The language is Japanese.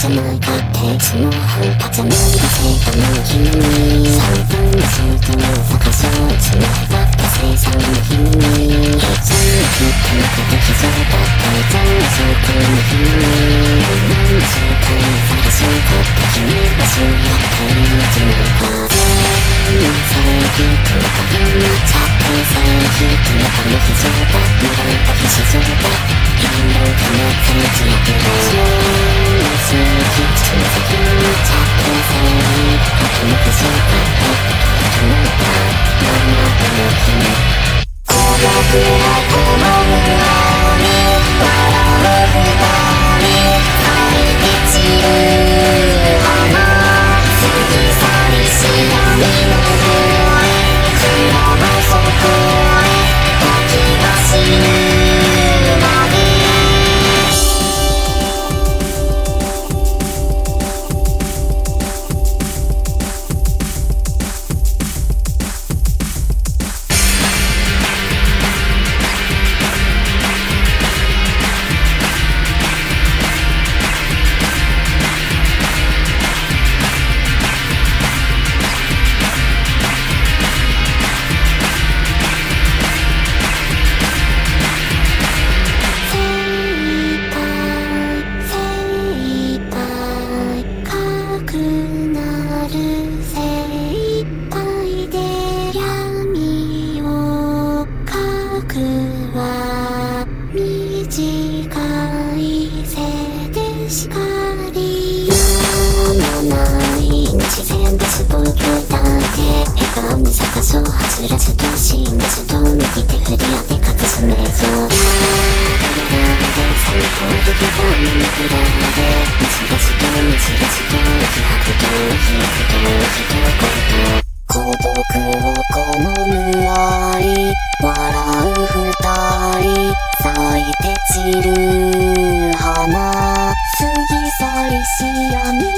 半端じゃない生徒の君に3分のシュートの探そうつながった生産の君に平ちゃんのきっとなくて気づいた大ちゃんのシュートの君に何の集会に探そうかって君がそうやっているじゃないか全員されるとまた変なチャットされるとまた無非情だ無駄な非市場だ変動かなされちゃってるるあくなる。精一杯で闇をかくは短いせでしかりやまない日全部すぼくだって笑顔に探そうはつらつとし水と右手振り当て隠す瞑その時本に行くので道が違う道が違う気迫と気迫と孤独を好む愛笑う二人咲いて散る花過ぎ去りし闇